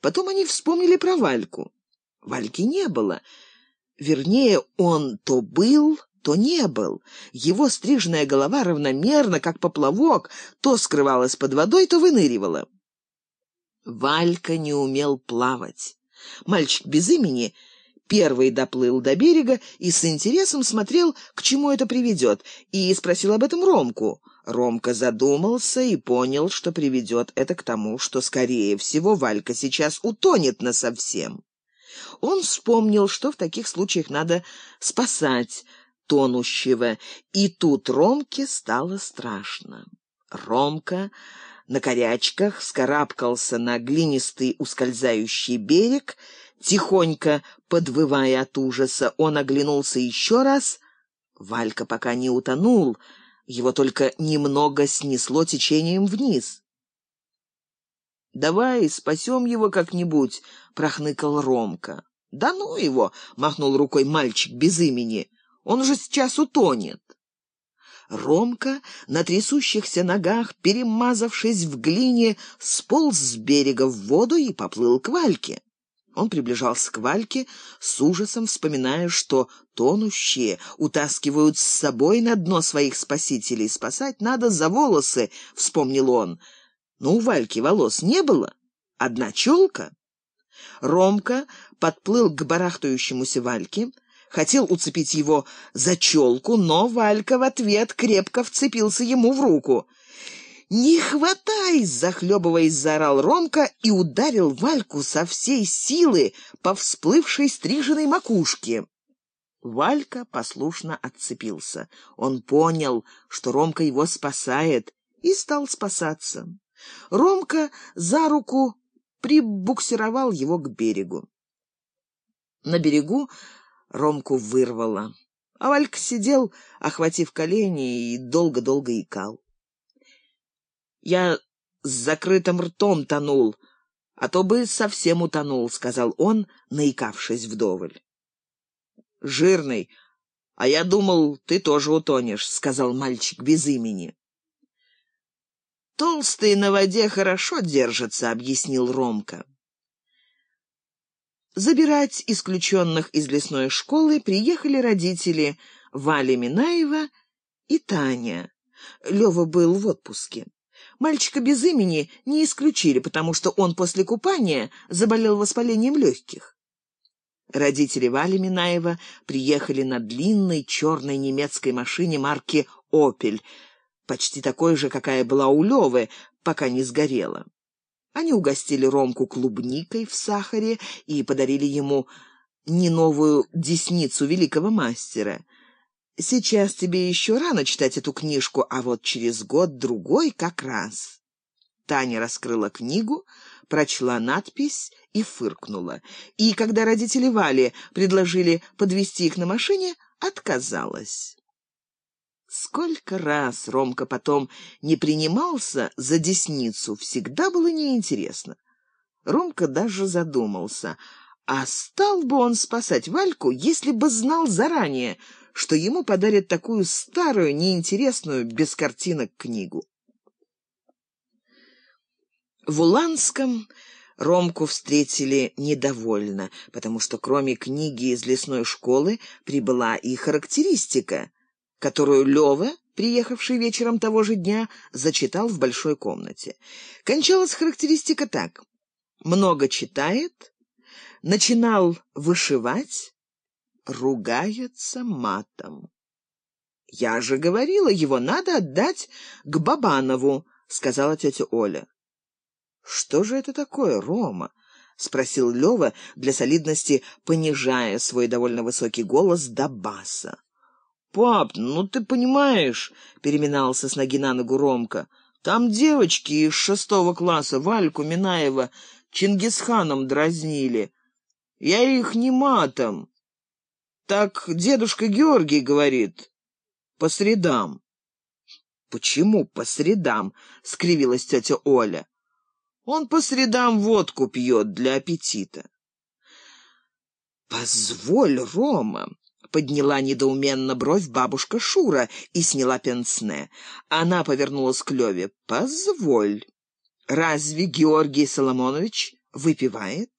Потом они вспомнили про Вальку. Вальки не было. Вернее, он то был, то не был. Его стриженная голова равномерно, как поплавок, то скрывалась под водой, то выныривала. Валька не умел плавать. Мальчик без имени первый доплыл до берега и с интересом смотрел, к чему это приведет, и спросил об этом Ромку. Ромка задумался и понял, что приведет это к тому, что, скорее всего, Валька сейчас утонет насовсем. Он вспомнил, что в таких случаях надо спасать тонущего, и тут Ромке стало страшно. Ромка на корячках вскарабкался на глинистый ускользающий берег, тихонько подвывая от ужаса. Он оглянулся еще раз. Валька пока не утонул, его только немного снесло течением вниз. «Давай спасем его как-нибудь», — прохныкал Ромка. «Да ну его!» — махнул рукой мальчик без имени. «Он же сейчас утонет». Ромка на трясущихся ногах, перемазавшись в глине, сполз с берега в воду и поплыл к Вальке. Он приближался к Вальке с ужасом, вспоминая, что тонущие утаскивают с собой на дно своих спасителей. «Спасать надо за волосы», — вспомнил он. Но у Вальки волос не было, одна челка. Ромка подплыл к барахтающемуся Вальке, хотел уцепить его за челку, но Валька в ответ крепко вцепился ему в руку. «Не хватай!» — захлебываясь, заорал Ромка и ударил Вальку со всей силы по всплывшей стриженной макушке. Валька послушно отцепился. Он понял, что Ромка его спасает, и стал спасаться. Ромка за руку прибуксировал его к берегу. На берегу Ромку вырвало, а Валька сидел, охватив колени, и долго-долго икал. «Я с закрытым ртом тонул, а то бы совсем утонул», — сказал он, наикавшись вдоволь. «Жирный, а я думал, ты тоже утонешь», — сказал мальчик без имени. «Толстые на воде хорошо держатся», — объяснил Ромка. Забирать исключенных из лесной школы приехали родители Вали Минаева и Таня. Лёва был в отпуске. Мальчика без имени не исключили, потому что он после купания заболел воспалением легких. Родители Вали Минаева приехали на длинной черной немецкой машине марки «Опель», почти такой же, какая была у Левы, пока не сгорела. Они угостили Ромку клубникой в сахаре и подарили ему не новую десницу великого мастера. Сейчас тебе еще рано читать эту книжку, а вот через год-другой как раз. Таня раскрыла книгу, прочла надпись и фыркнула. И когда родители Вали предложили подвезти их на машине, отказалась. Сколько раз Ромка потом не принимался за десницу, всегда было неинтересно. Ромка даже задумался, а стал бы он спасать Вальку, если бы знал заранее, что ему подарят такую старую, неинтересную, без картинок книгу. В Уланском Ромку встретили недовольно, потому что кроме книги из лесной школы прибыла и характеристика — которую Лёва, приехавший вечером того же дня, зачитал в большой комнате. Кончалась характеристика так. Много читает, начинал вышивать, ругается матом. «Я же говорила, его надо отдать к Бабанову», — сказала тетя Оля. «Что же это такое, Рома?» — спросил Лёва, для солидности понижая свой довольно высокий голос до баса. «Пап, ну ты понимаешь», — переминался с ноги на ногу Ромка, «там девочки из шестого класса Вальку Минаева Чингисханом дразнили. Я их не матом. Так дедушка Георгий говорит, по средам». «Почему по средам?» — скривилась тетя Оля. «Он по средам водку пьет для аппетита». «Позволь, Рома, Подняла недоуменно бровь бабушка Шура и сняла пенсне. Она повернулась к Леве. «Позволь, разве Георгий Соломонович выпивает?